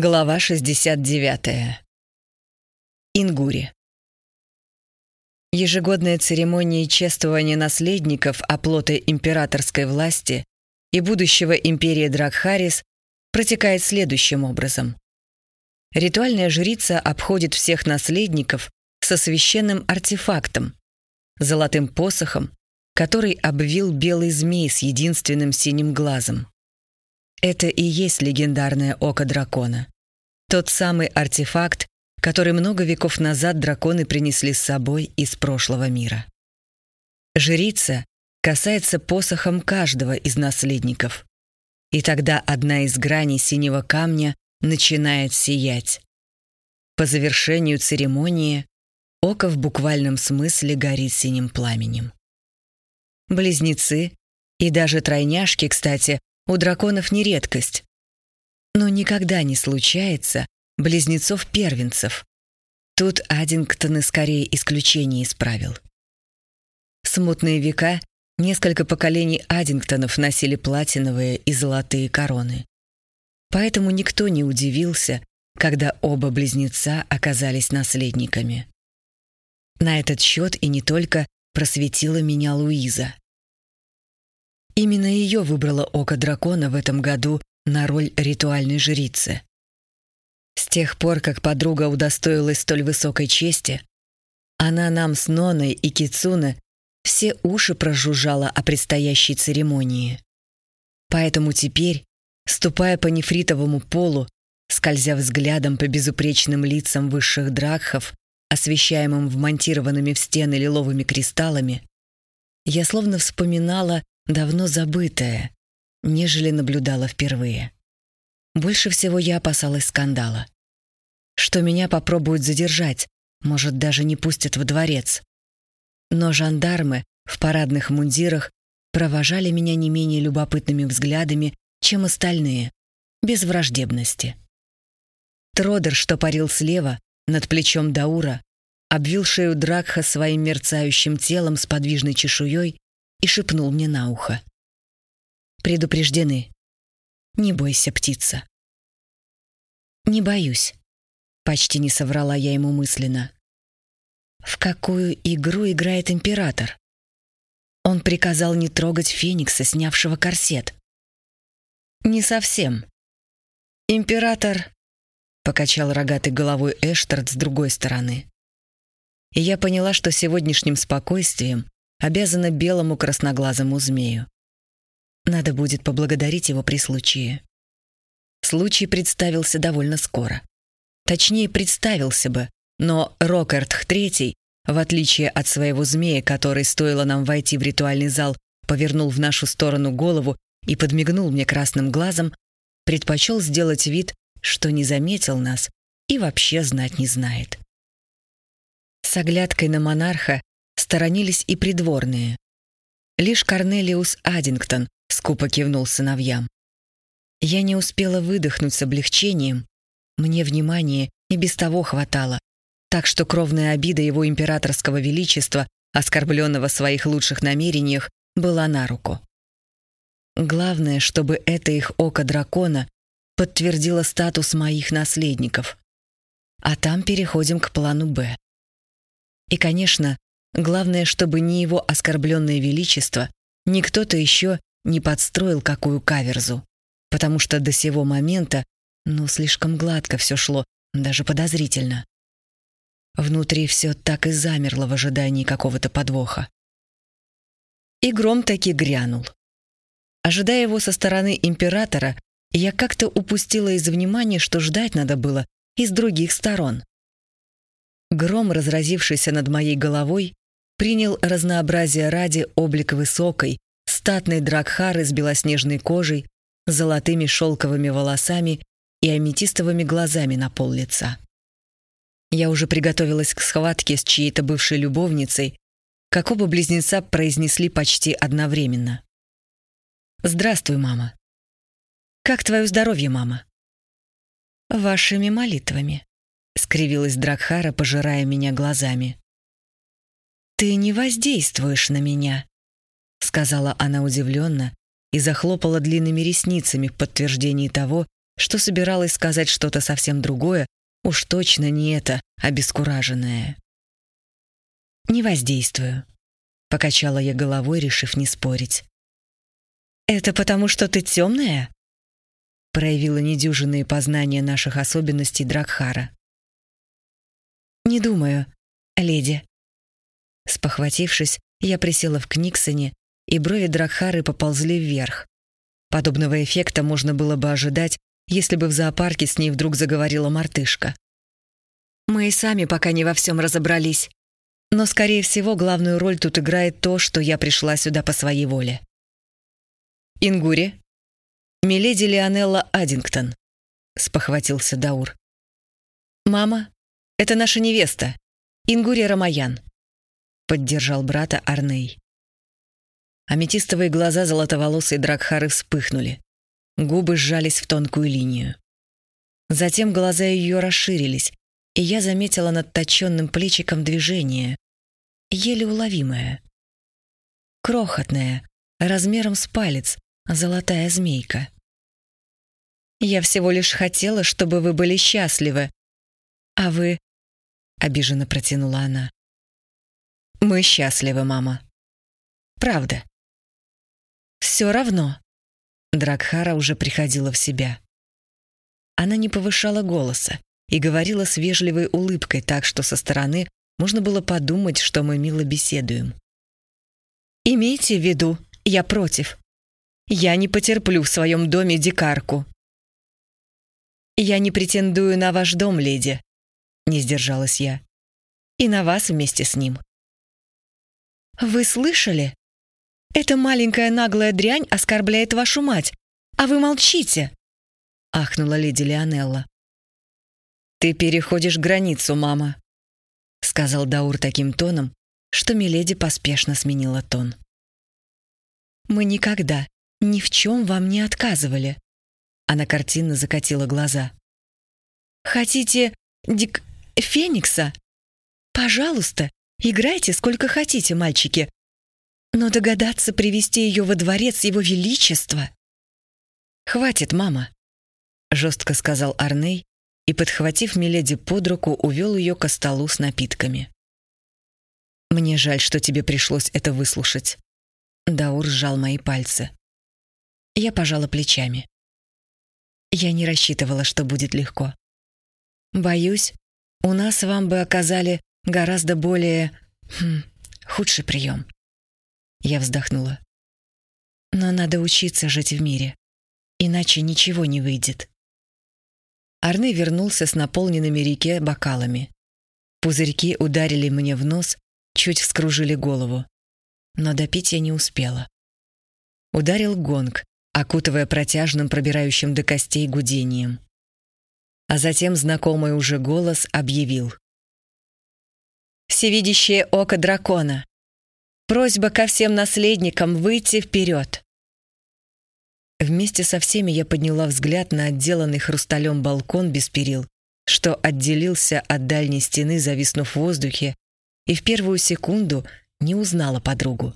Глава 69. Ингури. Ежегодная церемония чествования наследников оплота императорской власти и будущего империи Дракхарис протекает следующим образом. Ритуальная жрица обходит всех наследников со священным артефактом, золотым посохом, который обвил белый змей с единственным синим глазом. Это и есть легендарное око дракона. Тот самый артефакт, который много веков назад драконы принесли с собой из прошлого мира. Жрица касается посохом каждого из наследников. И тогда одна из граней синего камня начинает сиять. По завершению церемонии око в буквальном смысле горит синим пламенем. Близнецы и даже тройняшки, кстати, у драконов не редкость. Но никогда не случается близнецов-первенцев. Тут Аддингтоны скорее исключение исправил. Смутные века несколько поколений Аддингтонов носили платиновые и золотые короны. Поэтому никто не удивился, когда оба близнеца оказались наследниками. На этот счет и не только просветила меня Луиза. Именно ее выбрало Око Дракона в этом году на роль ритуальной жрицы. С тех пор, как подруга удостоилась столь высокой чести, она нам с Ноной и Кицуне все уши прожужжала о предстоящей церемонии. Поэтому теперь, ступая по нефритовому полу, скользя взглядом по безупречным лицам высших дракхов, освещаемым вмонтированными в стены лиловыми кристаллами, я словно вспоминала давно забытое, нежели наблюдала впервые. Больше всего я опасалась скандала. Что меня попробуют задержать, может, даже не пустят в дворец. Но жандармы в парадных мундирах провожали меня не менее любопытными взглядами, чем остальные, без враждебности. Тродер, что парил слева, над плечом Даура, обвил шею Дракха своим мерцающим телом с подвижной чешуей и шепнул мне на ухо. «Предупреждены. Не бойся, птица». «Не боюсь», — почти не соврала я ему мысленно. «В какую игру играет император?» Он приказал не трогать Феникса, снявшего корсет. «Не совсем. Император...» — покачал рогатой головой Эштарт с другой стороны. И я поняла, что сегодняшним спокойствием обязана белому красноглазому змею. Надо будет поблагодарить его при случае. Случай представился довольно скоро. Точнее, представился бы, но Рокертх III, в отличие от своего змея, который, стоило нам войти в ритуальный зал, повернул в нашу сторону голову и подмигнул мне красным глазом, предпочел сделать вид, что не заметил нас и вообще знать не знает. С оглядкой на монарха сторонились и придворные. Лишь Корнелиус Аддингтон скупо кивнул сыновьям. Я не успела выдохнуть с облегчением. Мне внимания и без того хватало, так что кровная обида его императорского величества, оскорбленного в своих лучших намерениях, была на руку. Главное, чтобы это их око дракона подтвердило статус моих наследников. А там переходим к плану «Б». И, конечно, Главное, чтобы ни его оскорбленное величество, ни кто-то еще не подстроил какую каверзу. Потому что до сего момента, ну, слишком гладко все шло, даже подозрительно. Внутри все так и замерло в ожидании какого-то подвоха. И гром таки грянул. Ожидая его со стороны императора, я как-то упустила из внимания, что ждать надо было и с других сторон. Гром, разразившийся над моей головой, принял разнообразие ради облик высокой, статной дракхары с белоснежной кожей, золотыми шелковыми волосами и аметистовыми глазами на пол лица. Я уже приготовилась к схватке с чьей-то бывшей любовницей, как оба близнеца произнесли почти одновременно. «Здравствуй, мама». «Как твое здоровье, мама?» «Вашими молитвами», — скривилась Дракхара, пожирая меня глазами. «Ты не воздействуешь на меня», — сказала она удивленно и захлопала длинными ресницами в подтверждении того, что собиралась сказать что-то совсем другое, уж точно не это, обескураженное. «Не воздействую», — покачала я головой, решив не спорить. «Это потому, что ты темная?» проявила недюжинные познания наших особенностей Дракхара. «Не думаю, леди». Спохватившись, я присела в Книксоне, и брови Дракхары поползли вверх. Подобного эффекта можно было бы ожидать, если бы в зоопарке с ней вдруг заговорила мартышка. Мы и сами пока не во всем разобрались. Но, скорее всего, главную роль тут играет то, что я пришла сюда по своей воле. «Ингури?» «Миледи Леонелла Аддингтон», — спохватился Даур. «Мама, это наша невеста, Ингурия Рамаян», — поддержал брата Арней. Аметистовые глаза золотоволосой Дракхары вспыхнули. Губы сжались в тонкую линию. Затем глаза ее расширились, и я заметила над точенным плечиком движение, еле уловимое. Крохотное, размером с палец, золотая змейка. «Я всего лишь хотела, чтобы вы были счастливы. А вы...» — обиженно протянула она. «Мы счастливы, мама. Правда». «Все равно». Дракхара уже приходила в себя. Она не повышала голоса и говорила с вежливой улыбкой, так что со стороны можно было подумать, что мы мило беседуем. «Имейте в виду, я против. Я не потерплю в своем доме дикарку». «Я не претендую на ваш дом, леди», — не сдержалась я. «И на вас вместе с ним». «Вы слышали? Эта маленькая наглая дрянь оскорбляет вашу мать, а вы молчите!» — ахнула леди Леонелла. «Ты переходишь границу, мама», — сказал Даур таким тоном, что Миледи поспешно сменила тон. «Мы никогда, ни в чем вам не отказывали». Она картинно закатила глаза. «Хотите дик... Феникса? Пожалуйста, играйте сколько хотите, мальчики. Но догадаться привести ее во дворец его величества...» «Хватит, мама», — жестко сказал Арней и, подхватив Миледи под руку, увел ее ко столу с напитками. «Мне жаль, что тебе пришлось это выслушать». Даур сжал мои пальцы. Я пожала плечами. Я не рассчитывала, что будет легко. Боюсь, у нас вам бы оказали гораздо более... Хм, худший прием. Я вздохнула. Но надо учиться жить в мире, иначе ничего не выйдет. Арне вернулся с наполненными реке бокалами. Пузырьки ударили мне в нос, чуть вскружили голову. Но допить я не успела. Ударил гонг, окутывая протяжным, пробирающим до костей гудением. А затем знакомый уже голос объявил. «Всевидящее око дракона! Просьба ко всем наследникам выйти вперед!» Вместе со всеми я подняла взгляд на отделанный хрусталем балкон без перил, что отделился от дальней стены, зависнув в воздухе, и в первую секунду не узнала подругу.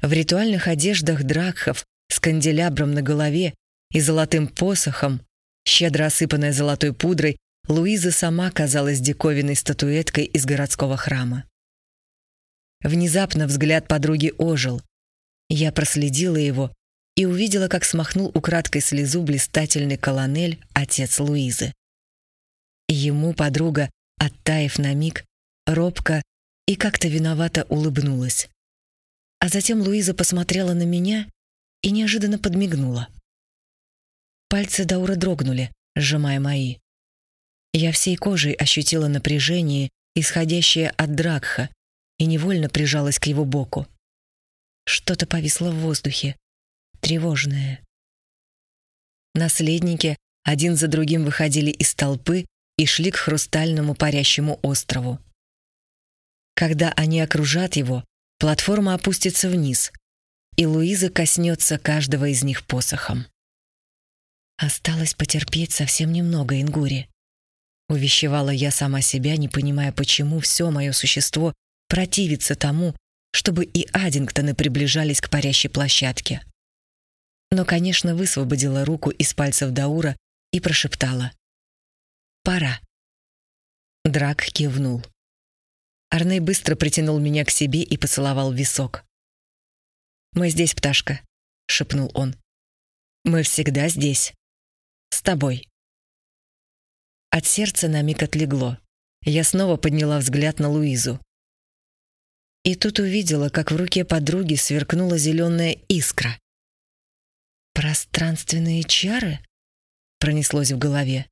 В ритуальных одеждах дракхов с канделябром на голове и золотым посохом, щедро осыпанная золотой пудрой, Луиза сама казалась диковинной статуэткой из городского храма. Внезапно взгляд подруги ожил. Я проследила его и увидела, как смахнул украдкой слезу блистательный колонель, отец Луизы. ему подруга, оттаив на миг, робко и как-то виновато улыбнулась. А затем Луиза посмотрела на меня и неожиданно подмигнула. Пальцы Даура дрогнули, сжимая мои. Я всей кожей ощутила напряжение, исходящее от Дракха, и невольно прижалась к его боку. Что-то повисло в воздухе, тревожное. Наследники один за другим выходили из толпы и шли к хрустальному парящему острову. Когда они окружат его, платформа опустится вниз, и Луиза коснется каждого из них посохом. Осталось потерпеть совсем немного, Ингури. Увещевала я сама себя, не понимая, почему все мое существо противится тому, чтобы и Аддингтоны приближались к парящей площадке. Но, конечно, высвободила руку из пальцев Даура и прошептала. «Пора». Драк кивнул. Арней быстро притянул меня к себе и поцеловал висок. «Мы здесь, пташка», — шепнул он. «Мы всегда здесь. С тобой». От сердца на миг отлегло. Я снова подняла взгляд на Луизу. И тут увидела, как в руке подруги сверкнула зеленая искра. «Пространственные чары?» — пронеслось в голове.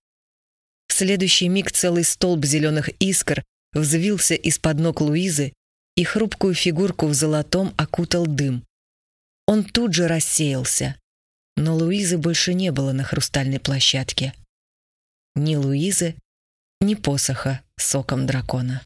В следующий миг целый столб зеленых искр взвился из-под ног Луизы, и хрупкую фигурку в золотом окутал дым. Он тут же рассеялся, но Луизы больше не было на хрустальной площадке. Ни Луизы, ни посоха соком дракона.